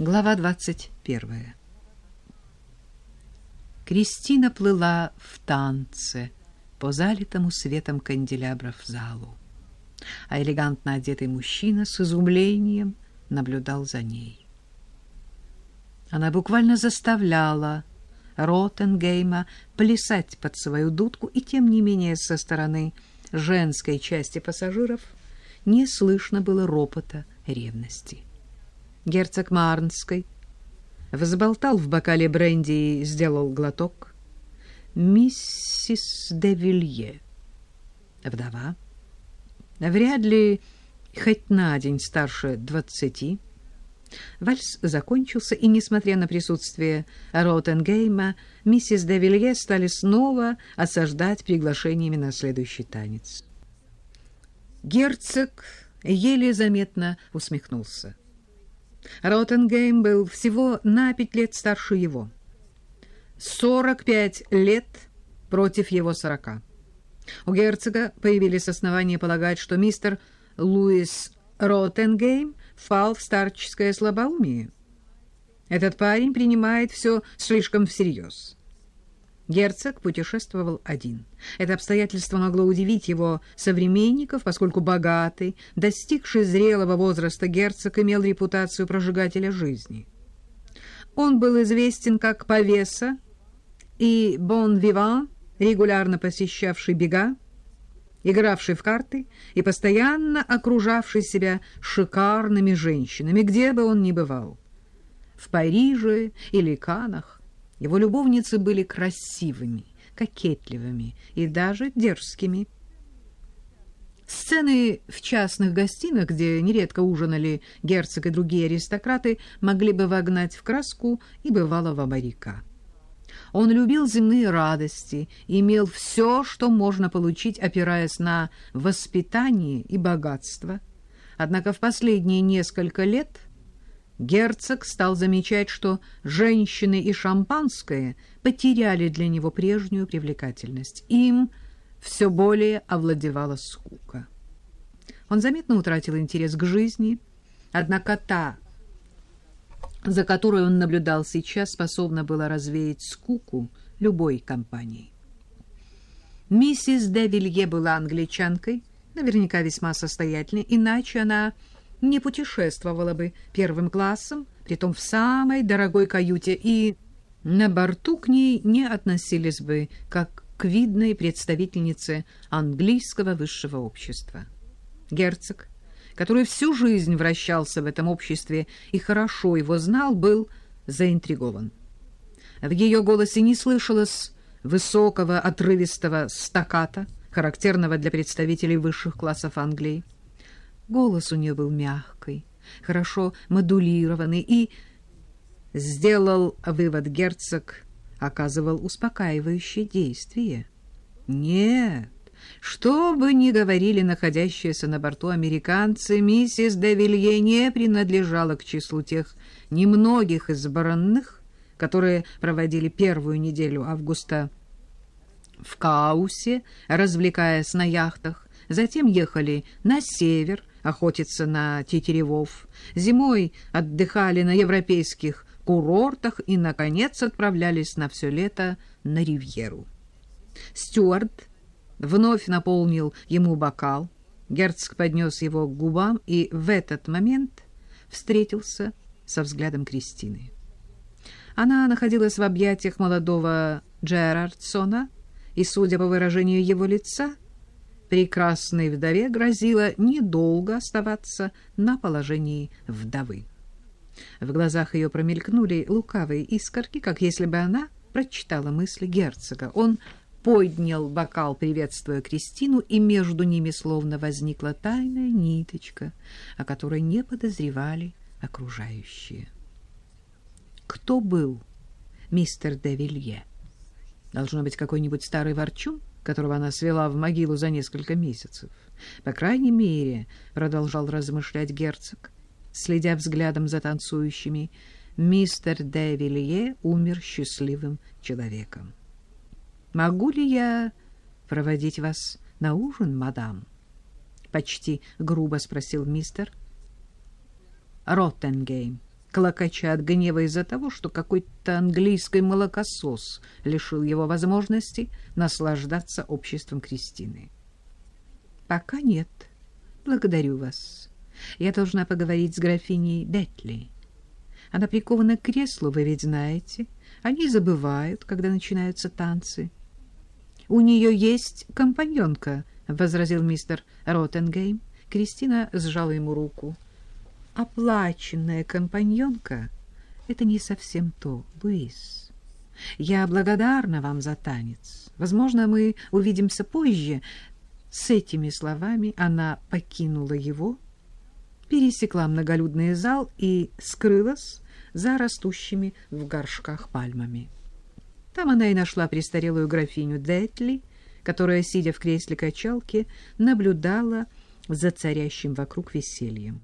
Глава 21. Кристина плыла в танце по залитому светом канделябров залу, а элегантно одетый мужчина с изумлением наблюдал за ней. Она буквально заставляла Ротенгейма плясать под свою дудку, и тем не менее со стороны женской части пассажиров не слышно было ропота ревности. Герцог Марнской взболтал в бокале бренди и сделал глоток. Миссис де Вилье, вдова, вряд ли хоть на день старше двадцати, Вальс закончился, и, несмотря на присутствие Ротенгейма, миссис де Вилье стали снова осаждать приглашениями на следующий танец. Герцог еле заметно усмехнулся. Ротенгейм был всего на пять лет старше его. Сорок пять лет против его сорока. У герцога появились основания полагать, что мистер Луис Ротенгейм впал в старческое слабоумие. Этот парень принимает все слишком всерьез. Герцог путешествовал один. Это обстоятельство могло удивить его современников, поскольку богатый, достигший зрелого возраста герцог имел репутацию прожигателя жизни. Он был известен как повеса и бон-виван, регулярно посещавший бега, игравший в карты и постоянно окружавший себя шикарными женщинами, где бы он ни бывал. В Париже или Канах его любовницы были красивыми, кокетливыми и даже дерзкими. Сцены в частных гостинах, где нередко ужинали герцог и другие аристократы, могли бы вогнать в краску и бывалого моряка. Он любил земные радости, имел все, что можно получить, опираясь на воспитание и богатство. Однако в последние несколько лет герцог стал замечать, что женщины и шампанское потеряли для него прежнюю привлекательность. Им все более овладевала скука. Он заметно утратил интерес к жизни, однако та за которой он наблюдал сейчас, способна была развеять скуку любой компании. Миссис де Вилье была англичанкой, наверняка весьма состоятельной, иначе она не путешествовала бы первым классом, притом в самой дорогой каюте, и на борту к ней не относились бы как к видной представительнице английского высшего общества. Герцог который всю жизнь вращался в этом обществе и хорошо его знал, был заинтригован. В ее голосе не слышалось высокого отрывистого стаката, характерного для представителей высших классов Англии. Голос у нее был мягкий, хорошо модулированный и, сделал вывод герцог, оказывал успокаивающее действие. Нет, что бы ни говорили находящиеся на борту американцы, миссис де не принадлежала к числу тех немногих избранных, которые проводили первую неделю августа в Каусе, развлекаясь на яхтах, затем ехали на север охотиться на тетеревов, зимой отдыхали на европейских курортах и, наконец, отправлялись на все лето на ривьеру. Стюарт вновь наполнил ему бокал. Герцог поднес его к губам и в этот момент встретился со взглядом Кристины. Она находилась в объятиях молодого Джерардсона, и, судя по выражению его лица, прекрасной вдове грозило недолго оставаться на положении вдовы. В глазах ее промелькнули лукавые искорки, как если бы она прочитала мысли герцога. Он поднял бокал, приветствуя Кристину, и между ними словно возникла тайная ниточка, о которой не подозревали окружающие. Кто был мистер де Вилье? Должно быть какой-нибудь старый ворчун, которого она свела в могилу за несколько месяцев. По крайней мере, продолжал размышлять герцог, следя взглядом за танцующими, мистер де Вилье умер счастливым человеком. Могу ли я проводить вас на ужин, мадам? Почти грубо спросил мистер Роттенгейм. Клокоча от гнева из-за того, что какой-то английский молокосос лишил его возможности наслаждаться обществом Кристины. «Пока нет. Благодарю вас. Я должна поговорить с графиней Детли. Она прикована к креслу, вы ведь знаете. Они забывают, когда начинаются танцы». «У нее есть компаньонка», — возразил мистер Роттенгейм. Кристина сжала ему руку оплаченная компаньонка — это не совсем то, Луис. Я благодарна вам за танец. Возможно, мы увидимся позже. С этими словами она покинула его, пересекла многолюдный зал и скрылась за растущими в горшках пальмами. Там она и нашла престарелую графиню Детли, которая, сидя в кресле качалки, наблюдала за царящим вокруг весельем.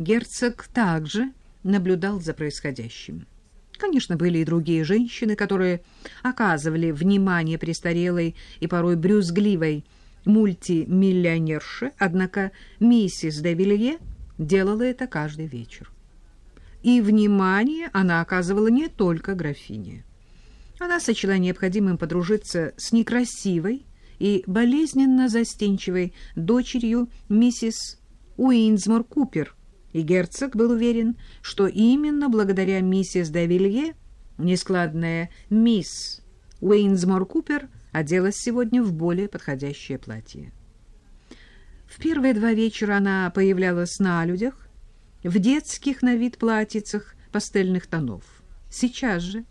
Герцог также наблюдал за происходящим. Конечно, были и другие женщины, которые оказывали внимание престарелой и порой брюзгливой мультимиллионерше, однако миссис де делала это каждый вечер. И внимание она оказывала не только графине. Она сочла необходимым подружиться с некрасивой и болезненно застенчивой дочерью миссис Уинзмор Купер – и герцог был уверен, что именно благодаря миссис Давилье нескладная мисс Уэйнсмор Купер оделась сегодня в более подходящее платье. В первые два вечера она появлялась на людях в детских на вид платьицах пастельных тонов. Сейчас же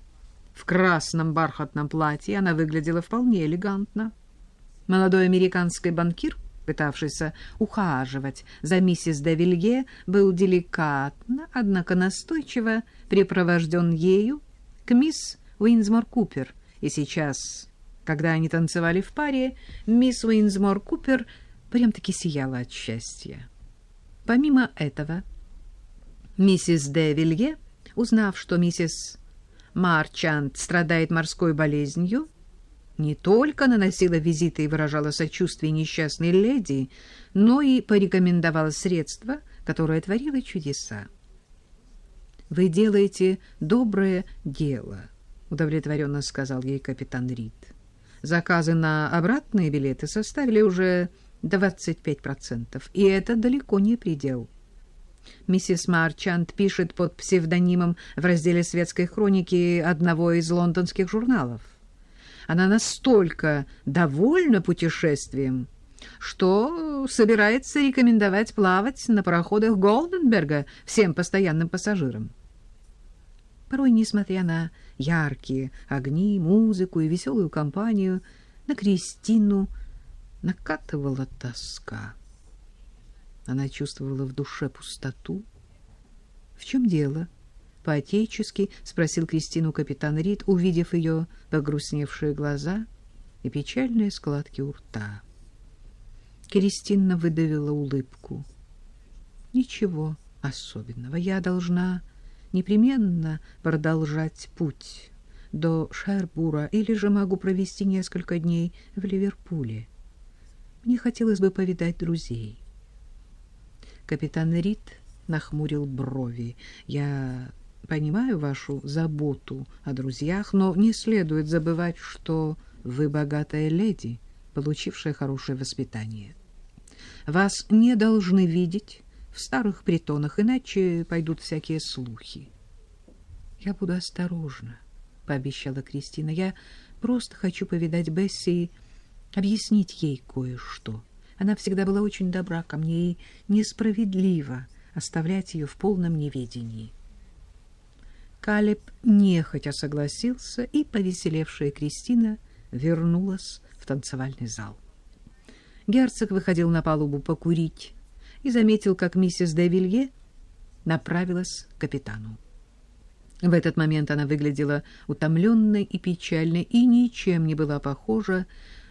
в красном бархатном платье она выглядела вполне элегантно. Молодой американский банкир — пытавшийся ухаживать за миссис де Вилье, был деликатно, однако настойчиво припровожден ею к мисс Уинзмор Купер. И сейчас, когда они танцевали в паре, мисс Уинзмор Купер прям-таки сияла от счастья. Помимо этого, миссис де Вилье, узнав, что миссис Марчант страдает морской болезнью, не только наносила визиты и выражала сочувствие несчастной леди, но и порекомендовала средства, которое творило чудеса. «Вы делаете доброе дело», — удовлетворенно сказал ей капитан Рид. «Заказы на обратные билеты составили уже 25%, и это далеко не предел». Миссис Марчант пишет под псевдонимом в разделе светской хроники одного из лондонских журналов. Она настолько довольна путешествием, что собирается рекомендовать плавать на пароходах Голденберга всем постоянным пассажирам. Порой, несмотря на яркие огни, музыку и веселую компанию, на Кристину накатывала тоска. Она чувствовала в душе пустоту. В чем дело? — по-отечески спросил Кристину капитан Рид, увидев ее погрустневшие глаза и печальные складки у рта. Кристина выдавила улыбку. «Ничего особенного. Я должна непременно продолжать путь до Шербура или же могу провести несколько дней в Ливерпуле. Мне хотелось бы повидать друзей». Капитан Рид нахмурил брови. «Я Понимаю вашу заботу о друзьях, но не следует забывать, что вы богатая леди, получившая хорошее воспитание. Вас не должны видеть в старых притонах, иначе пойдут всякие слухи. Я буду осторожна, пообещала Кристина. Я просто хочу повидать Бесси и объяснить ей кое-что. Она всегда была очень добра ко мне и несправедливо оставлять ее в полном неведении. Калеб нехотя согласился, и повеселевшая Кристина вернулась в танцевальный зал. Герцог выходил на палубу покурить и заметил, как миссис де направилась к капитану. В этот момент она выглядела утомленной и печальной и ничем не была похожа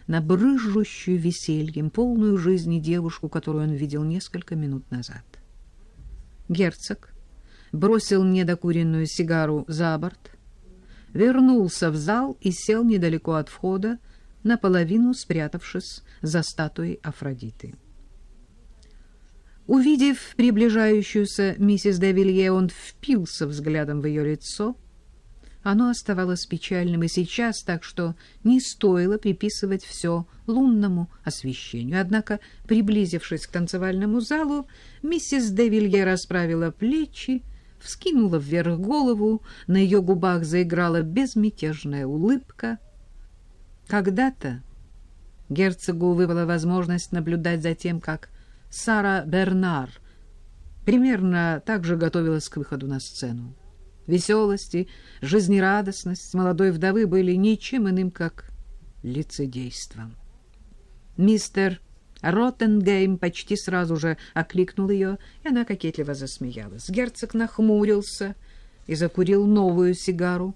на брыжущую весельем, полную жизни девушку, которую он видел несколько минут назад. Герцог бросил недокуренную сигару за борт, вернулся в зал и сел недалеко от входа, наполовину спрятавшись за статуей Афродиты. Увидев приближающуюся миссис де он впился взглядом в ее лицо. Оно оставалось печальным и сейчас, так что не стоило приписывать все лунному освещению. Однако, приблизившись к танцевальному залу, миссис де расправила плечи, вскинула вверх голову, на ее губах заиграла безмятежная улыбка. Когда-то герцогу выпала возможность наблюдать за тем, как Сара Бернар примерно так же готовилась к выходу на сцену. Веселость и жизнерадостность молодой вдовы были ничем иным, как лицедейством. Мистер Роттенгейм почти сразу же окликнул ее, и она кокетливо засмеялась. Герцог нахмурился и закурил новую сигару.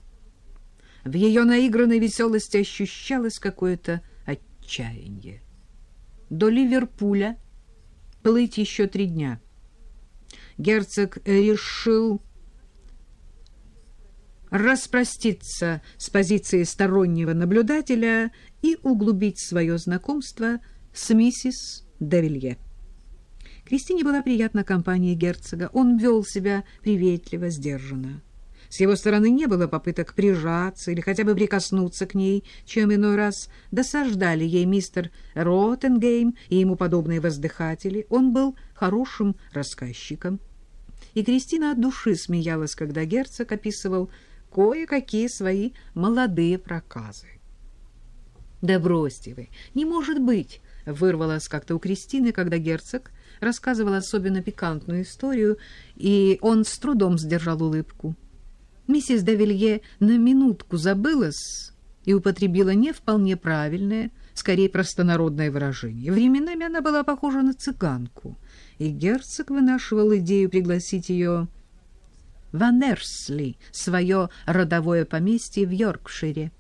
В ее наигранной веселости ощущалось какое-то отчаяние. До Ливерпуля плыть еще три дня. Герцог решил распроститься с позиции стороннего наблюдателя и углубить свое знакомство с миссис Девилье. Кристине была приятна компания герцога. Он вел себя приветливо, сдержанно. С его стороны не было попыток прижаться или хотя бы прикоснуться к ней, чем иной раз досаждали ей мистер Роттенгейм и ему подобные воздыхатели. Он был хорошим рассказчиком. И Кристина от души смеялась, когда герцог описывал кое-какие свои молодые проказы. «Да бросьте вы! Не может быть!» — вырвалось как-то у Кристины, когда герцог рассказывал особенно пикантную историю, и он с трудом сдержал улыбку. Миссис Давилье на минутку забылась и употребила не вполне правильное, скорее простонародное выражение. Временами она была похожа на цыганку, и герцог вынашивал идею пригласить ее в Анерсли, свое родовое поместье в Йоркшире.